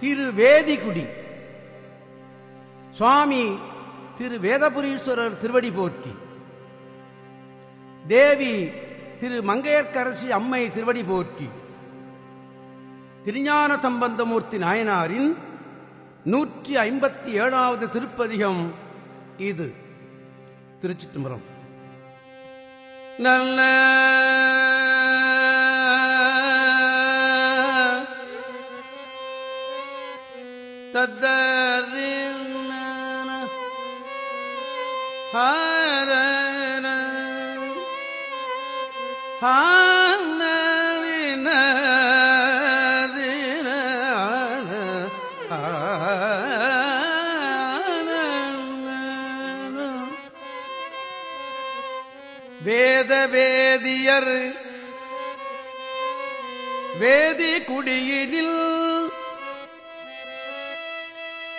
திருவேதிகுடி. சுவாமி திரு வேதபுரீஸ்வரர் திருவடி போற்றி. தேவி திரு மங்கையர்க்கரசி அம்மை திருவடி போற்றி. திருஞான சம்பந்தமூர்த்தி நாயனாரின் நூற்றி ஐம்பத்தி ஏழாவது திருப்பதிகம் இது. திருச்சிட்டும்பரம் நல்ல கதறின ஹரண ஹானவின வேத வேதியர் வேதி குடியினில்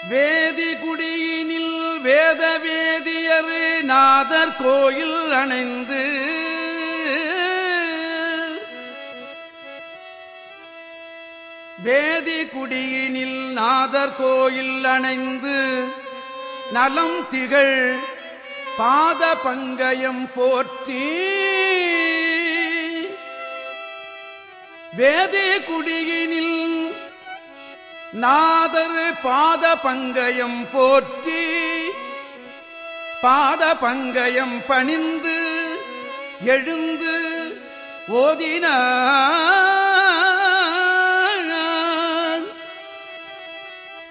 வேதி குடியினில் வேத வேதியர் நாதர் கோயில் அணைந்து வேதி குடியினில் நாதர் கோயில் அணைந்து நலம் திகழ் பாத பங்கயம் போற்றி வேதி குடியினில் நாதர் பாத பங்கயம் போற்றி பாத பங்கயம் பணிந்து எழுந்து ஓதின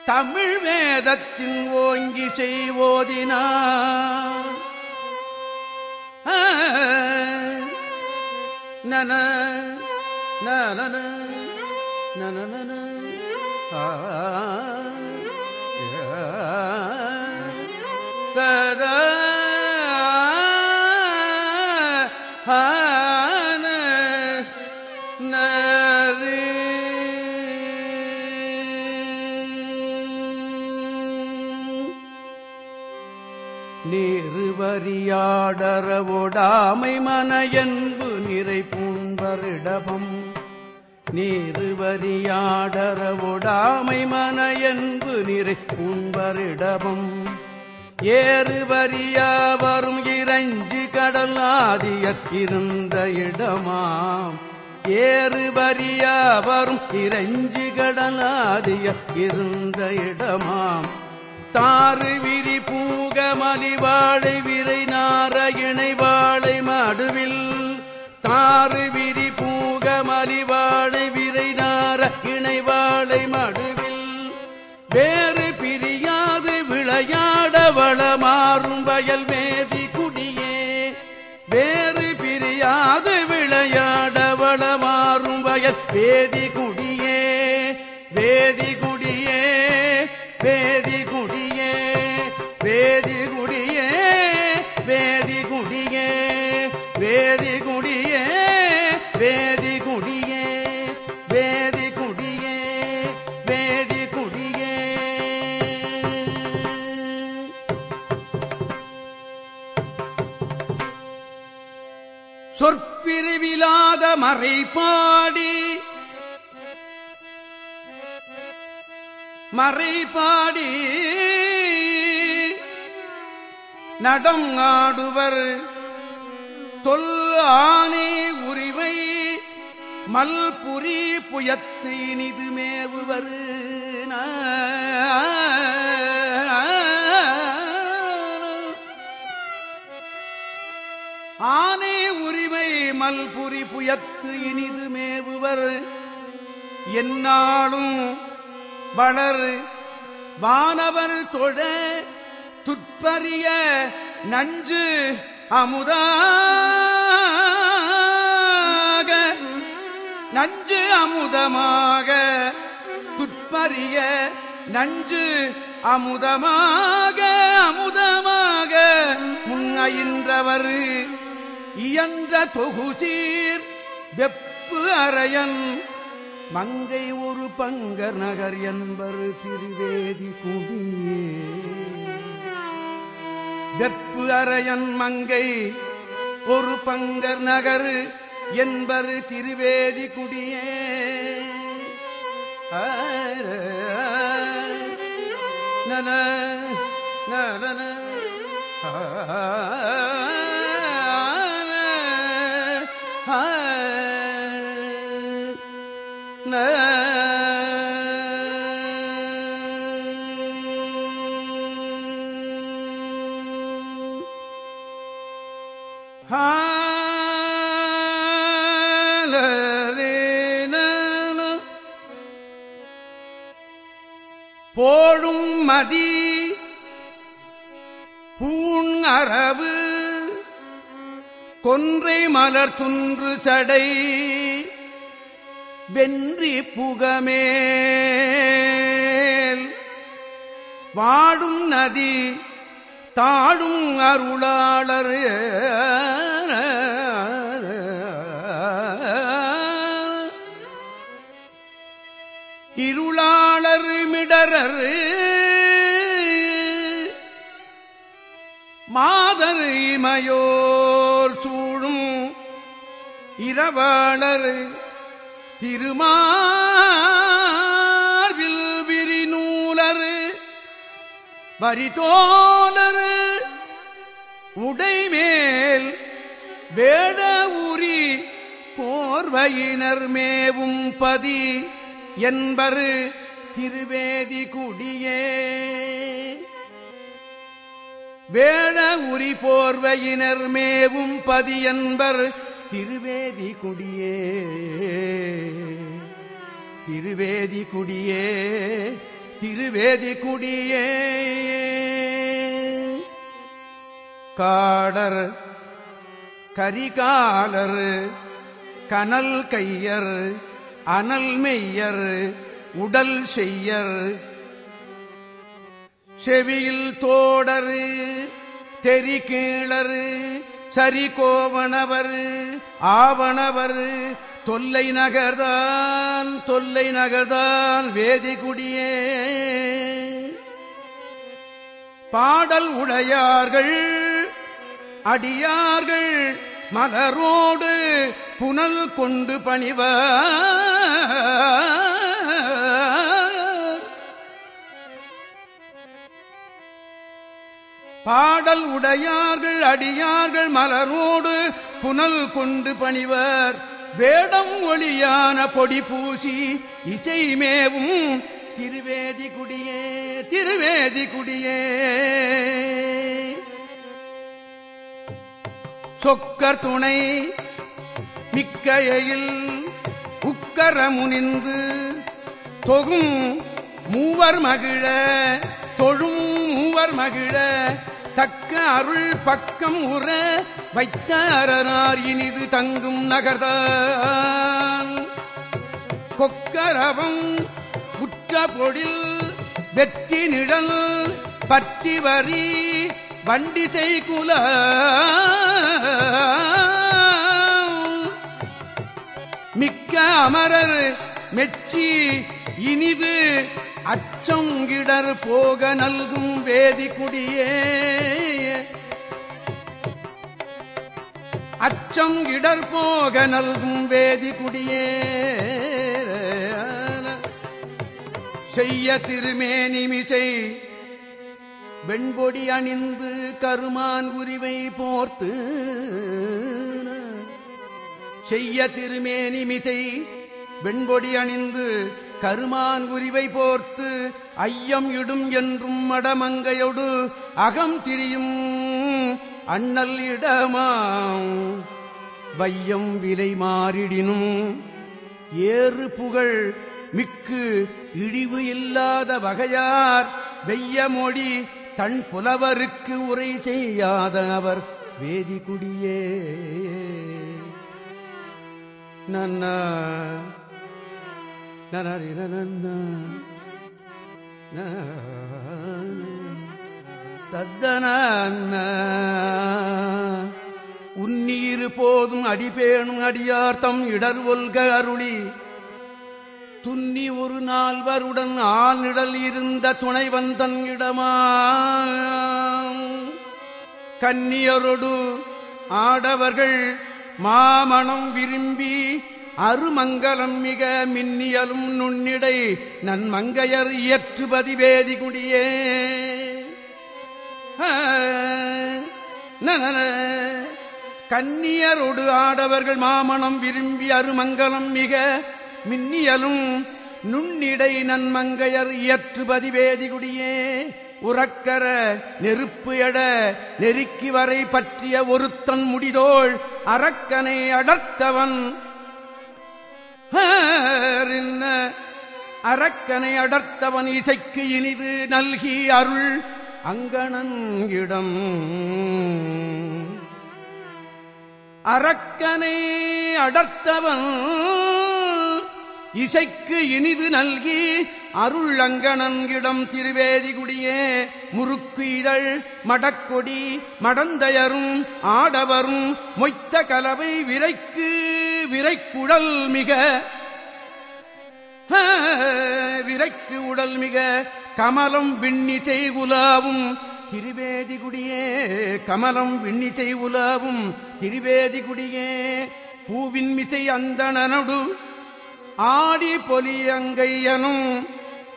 தமிழ் வேதத்தின் ஓங்கி செய்வோதினார் நன நன நன. தத நீருவரியாடரவோடாமை மனையன்பு நிறை பூண்பரிடபம். நீருவரியாடரவுடாமை மனையன்பு நிறை உண்பரிடமும். ஏறுவரியா வரும் இறைஞ்சி கடல் ஆதியற் இருந்த இடமாம். ஏறுவரியா வரும் இறைஞ்சி கடல் ஆதியற் இருந்த இடமாம். தாறு விரி பூக மலிவாழை விரை நார இணை வாழை மடுவில். தாறு விரி கமலிவாழை விரை நார இணைவாழை மடுவில். வேறு பிரியாது விளையாட வளமாறும் வயல்மே சொற்பிரிவிலாத மறைபாடி. மறைபாடி. நடம் ஆடுவர் தொல் ஆணை உரிமை. மல்புரி புயத்து இனிது மேவுவர் ஆ மல்புரி புயத்து இனிது மேவுவர். என்னாலும் வளர் வானவர் தொழ துற்பறிய நஞ்சு அமுதாக நஞ்சு அமுதமாக துற்பறிய நஞ்சு அமுதமாக அமுதமாக முன்னையின்றவர் இயன்ற தொகுசீர் வெப்பு அறையன் மங்கை ஒரு பங்கர் நகர் என்பர் திருவேதி குடியே வெப்பு அறையன் மங்கை ஒரு பங்கர் நகர் என்பர் திருவேதி குடியே ஆர நன நன போழும் மதி பூண் அரவு கொன்றை மலர் துன்று சடை வென்றி புகமேல். வாடும் நதி தாழும் அருளாளர். இருளாளர் மிடரர். மாதர் இமையோர் சூழும் இரவாளர். திருமார்வில் விரிநூலர். வரிதோலர் உடைமேல் வேட உரி போர்வையினர் மேவும் பதி என்பரு திருவேதி குடியே. வேட உரி போர்வையினர் மேவும் பதி என்பர் திருவேதி குடியே. திருவேதி குடியே திருவேதி குடியே. காடர் கரிகாலர் கனல் கையர் அனல் மெய்யர் உடல் செய்யர். செவியில் தோடரு தெரி கீழரு சரி கோவணவர் ஆவணவர் தொல்லை நகர்தான் தொல்லை நகர்தான் வேதிகுடியே பாடல் உடையார்கள் அடியார்கள் மலரோடு புனல் கொண்டு பணிவ பாடல் உடையார்கள் அடியார்கள் மலரோடு புனல் கொண்டு பணிவர். வேடம் ஒளியான பொடி பூசி இசைமேவும் திருவேதி குடியே திருவேதி குடியே சொக்கர் துணை மிக்கையில் உக்கர முனிந்து தொகும் மூவர் மகிழ தொழும் மூவர் மகிழ தக்க அருள் பக்கம் உற வைத்த அரணார் இனிது தங்கும் நகர்தான். கொக்கரவம் உற்ற பொழில் வெற்றி நிழல் பற்றி வரி வண்டி செய்குல. மிக்க அமரர் மெச்சி இனிது அச்சங்கிடர் போக நல்கும் வேதி குடியே அச்சம் இடர் போக நல்கும் வேதி குடியே செய்ய திருமேனிமிசை வெண்பொடி அணிந்து கருமான் உரிவை போர்த்து செய்ய திருமேனிமிசை வெண்பொடி அணிந்து கருமான் உரிவை போர்த்து ஐயம் இடும் என்றும் மடமங்கையொடு அகம் திரியும் அண்ணல் இடமாம். வையம் விலை மாறிடினும் ஏறு புகழ் மிக்கு இழிவு இல்லாத வகையார் வெய்ய மொழி தன் புலவருக்கு உரை செய்யாத அவர் வேதிகுடியே நன்ன. நன்ன தத்தன உன்னீர் போதும் அடிபேணும் அடியார்த்தம் இடர் ஒல்க அருளி. துன்னி ஒரு நால்வருடன் ஆழ்நிழல் இருந்த துணைவந்தன் இடமா கன்னியரொடு ஆடவர்கள் மாமணம் விரும்பி அருமங்கலம் மிக மின்னியலும் நுண்ணிடை நன்மங்கையர் இயற்றுபதி வேதிகுடியே. கன்னியரோடு ஆடவர்கள் மாமணம் விரும்பி அருமங்கலம் மிக மின்னியலும் நுண்ணிடை நன்மங்கையர் இயற்றுபதி வேதிகுடியே உறக்கர நெருப்பு எட நெருக்கி வரை பற்றிய ஒருத்தன் முடிதோள் அரக்கனை அடர்த்தவன். அரக்கனை அடர்த்தவன் இசைக்கு இனிது நல்கி அருள் அங்கணங்கிடம் அரக்கனை அடர்த்தவன் இசைக்கு இனிது நல்கி அருள் அங்கணங்கிடம் திருவேதிகுடியே முறுக்கு இதழ் மடக்கொடி மடந்தையரும் ஆடவரும் மொய்த்த கலவை விரைக்கு விரைக்குடல் மிக. விரைக்கு உடல் மிக கமலம் விண்ணிசை உலாவும். திருவேதிகுடியே கமலம் விண்ணிசை உலாவும். திருவேதிகுடியே பூவின் மிசை அந்தணனடு ஆடி பொலியங்கையனும்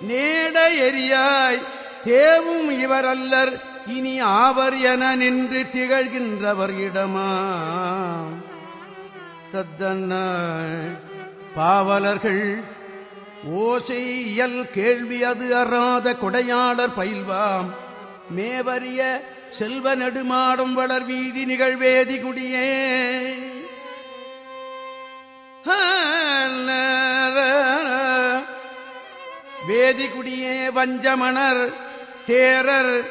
நேட எரியாய் தேவும் இவரல்லர் இனி ஆவர் என நின்று திகழ்கின்றவர் இடமா தத்தன்ன பாவலர்கள் ஓசை இயல் கேள்வி அது அறாத கொடையாளர் பயில்வாம். மேவரிய செல்வ நெடுமாடும் வளர் வீதி நிகழ்வேதி குடியே. வேதிகுடியே வஞ்சமணர் தேரர்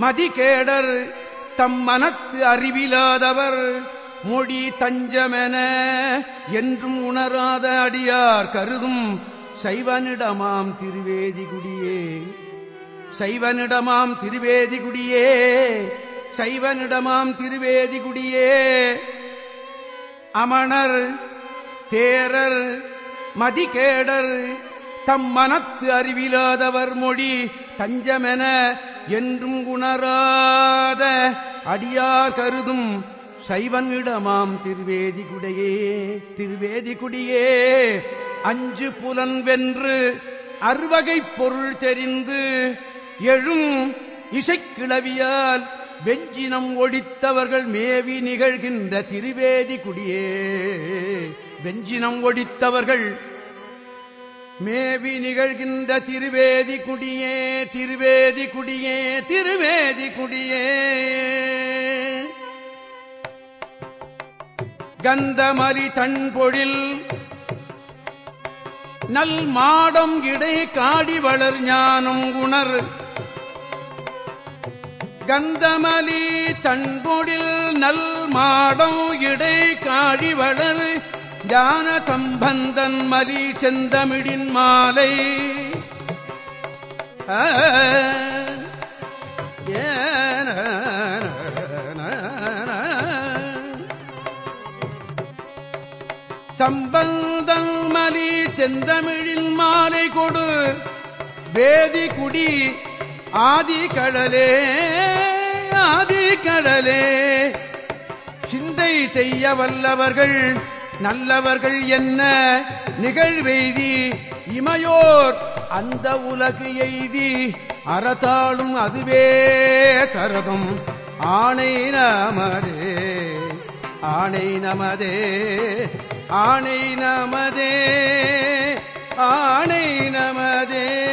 மதிகேடர் தம் மனத்து அறிவிலாதவர் மொழி தஞ்சமென என்றும் உணராத அடியார் கருதும் சைவனிடமாம் திருவேதிகுடியே. சைவனிடமாம் திருவேதிகுடியே சைவனிடமாம் திருவேதிகுடியே. அமணர் தேரர் மதிகேடர் தம் மனத்து அறிவிலாதவர் மொழி தஞ்சமென என்றும் உணராத அடியார் கருதும் சைவனிடமாம் திருவேதிகுடையே திருவேதிகுடியே அஞ்சு புலன் வென்று அறுவகை பொருள் தெரிந்து எழும் இசைக்கிளவியால் வெஞ்சினம் ஒடித்தவர்கள் மேவி நிகழ்கின்ற திருவேதி குடியே. வெஞ்சினம் ஒடித்தவர்கள். மேவி நிகழ்கின்ற திருவேதி குடியே திருவேதி குடியே திருவேதி குடியே கந்தமலி தன்பொழில் நல் மாடம் இடை காடி வளர் ஞானம் உணர். கந்தமலி தன்பொழில் நல் மாடம் இடை காடி வளர் ஞான சம்பந்தன் மலி. செந்தமிழின் மாலை ஏன சம்பந்தன் மலி செந்தமிழின் மாலை கொடு. வேதி குடி ஆதி கடலே ஆதி கடலே. சிந்தை செய்ய வல்லவர்கள் நல்லவர்கள் என்ன? நிகழ்வெய்தி இமையோர் அந்த உலகு எய்தி அறத்தாளும் அதுவே சரதம். ஆணை நமதே ஆணை நமதே ஆணை நமதே ஆணை நமதே.